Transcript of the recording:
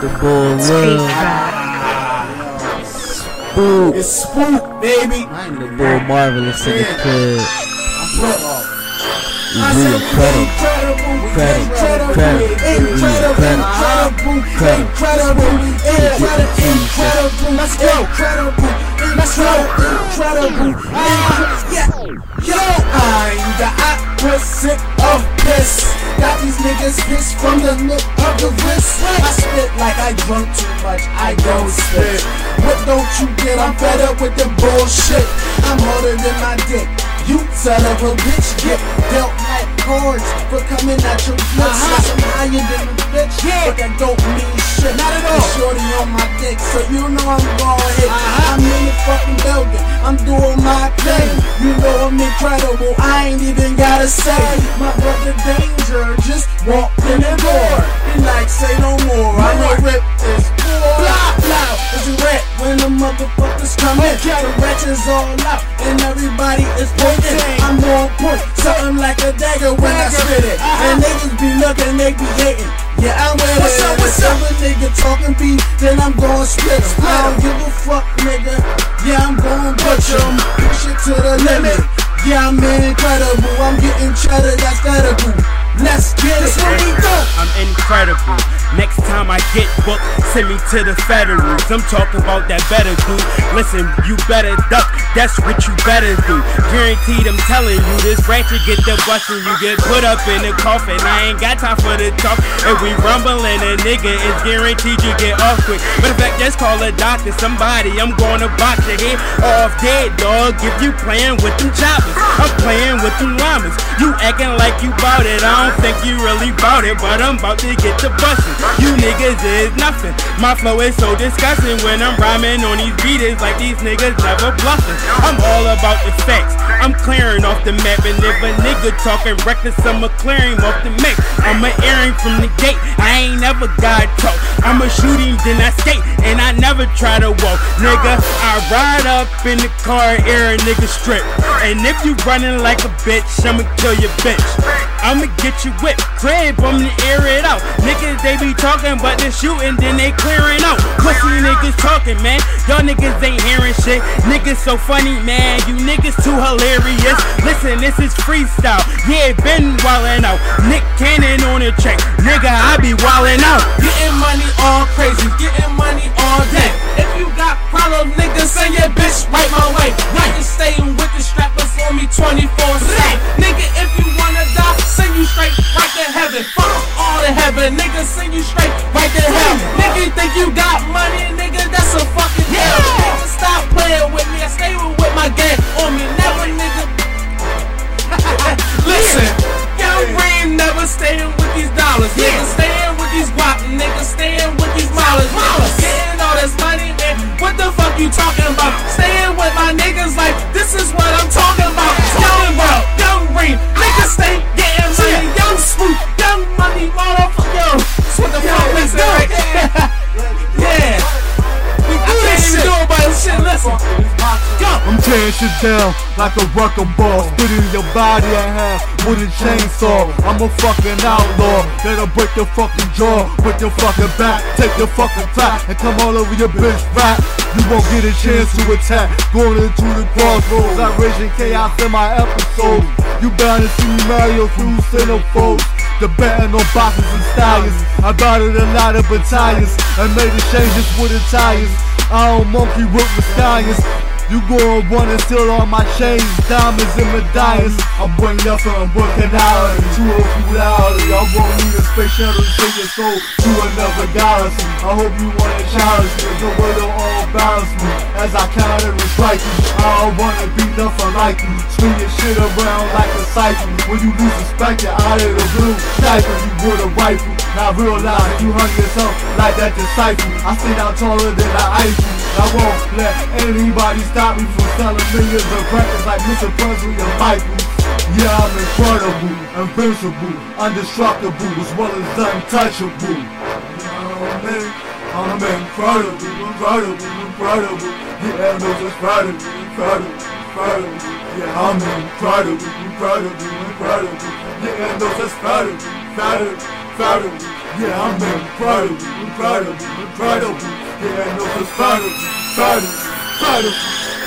The bull love. Spook. It's spook, baby. I'm The bull marvelous in the crib. I We said incredible. incredible, Incredible, incredible, incredible, incredible, incredible, incredible, let's go, incredible, let's go, incredible, yeah, yo, I'm the opposite of this. Got these niggas pissed from the look of the wrist. Like I drunk too much, I don't spit. What don't you get? I'm fed up with the bullshit. I'm harder than my dick. You son of a bitch get dealt like cards for coming at your flips. Yes, I'm higher than a bitch, but that don't mean shit. Not at all. Shorty on my dick, so you know I'm gon' hit. Uh-huh. I'm in the fucking building, I'm doing my thing. You know I'm incredible, I ain't even gotta say. My brother Danger just walked in the door. He like, say no more, in? The is all out, and everybody is pointing. I'm on point, something like a dagger when I spit it. And uh-huh. niggas be looking, they be hating. Yeah, I'm with what's it. Up, what's up? If a nigga talking beef, then I'm gon' split 'em. I don't give a fuck, nigga. Yeah, I'm gon' butcher 'em. Push it to the limit. Yeah, I'm incredible. I'm getting cheddar, that's credible. Incredible. Next time I get booked, send me to the federals. I'm talking about that better dude. Listen, you better duck. That's what you better do. Guaranteed, I'm telling you, this ratchet get the bustin'. You get put up in the coffin. I ain't got time for the talk. If we rumbling, a nigga is guaranteed you get off quick. Matter of fact, just call a doctor. Somebody, I'm gonna box your head off dead, dog. If you playing with them choppers, I'm playing with them llamas. You acting like you bout it. I don't think you really bout it, but I'm about to get the bustin'. You niggas is nothing. My flow is so disgusting when I'm rhyming on these beats. It's like these niggas never bluffing. I'm all about the facts. I'm clearing off the map, and if a nigga talking reckless, I'ma clear him off the map. I'ma air him from the gate. I ain't never got talk. I'ma shoot him, then I skate, and I never try to walk. Nigga, I ride up in the car, air a nigga strip. And if you running like a bitch, I'ma kill your bitch. I'ma get you whipped, crib, I'ma air it out. Niggas, they be talking, but they shooting, then they clearing out. Pussy niggas talking, man. Y'all niggas ain't hearing shit. Niggas so funny, man. You niggas too hilarious. Listen, this is freestyle. Yeah, been wildin' out. Nick Cannon on the track. Nigga, I be wildin' out. Getting money all crazy, getting money all day. If you got problems, nigga, send your bitch right my way. Not just staying with Green staying with these dollars. Nigga, staying with these guap, nigga, staying with these dollars. Getting all this money, man. What the fuck you talking about? Tearing shit down like a wrecking ball, splitting your body in half with a chainsaw. I'm a fucking outlaw that'll break your fucking jaw, break your fucking back, take your fucking fat, and come all over your bitch rap. You won't get a chance to attack. Going into the crossroads, I raging chaos in my episodes. You bound to see Mario through centerfolds. Debating on boxes and stallions. I battled a lot of battalions and made the changes with the tires. I don't monkey with the stallions. You gon' and steal all my chains, diamonds and medallions. I'm bringing up and I'm working out to a reality. I won't a space shuttle to take your soul to another galaxy. I hope you wanna challenge me. the way to all balance me as I counter and strike you. I don't wanna be nothing like you. Swing your shit around like a cycle. When you lose respect, you're out of the blue. Sniper you with a rifle. Now realize you hung yourself like that disciple. I stand out taller than I ice you. I won't let anybody stop me from selling millions of records like Mr. Presley and Michael. Yeah, I'm incredible, invincible, indestructible, as well as untouchable. I'm incredible, incredible, incredible. Yeah, no, it's incredible, incredible, incredible. Yeah, I'm incredible, incredible, incredible. Yeah, no, it's incredible, incredible, incredible. Yeah, I'm incredible, incredible, incredible. Yeah, no, it's incredible, incredible, incredible.